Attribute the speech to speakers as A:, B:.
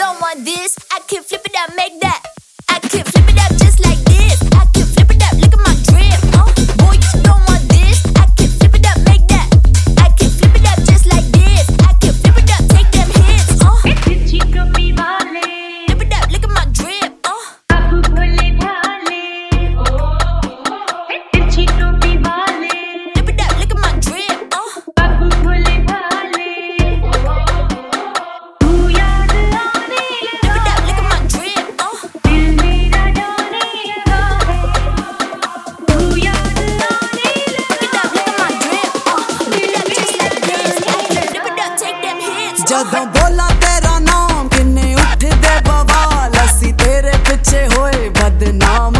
A: don't want this. I can flip it and make that.
B: ਪਹਿਲਾਂ ਤੇਰਾ ਨਾਮ ਕਿੰਨੇ ਉੱਠਦੇ ਬਵਾਲ? ਅਸੀਂ ਤੇਰੇ ਪਿੱਛੇ ਹੋਏ ਬਦਨਾਮ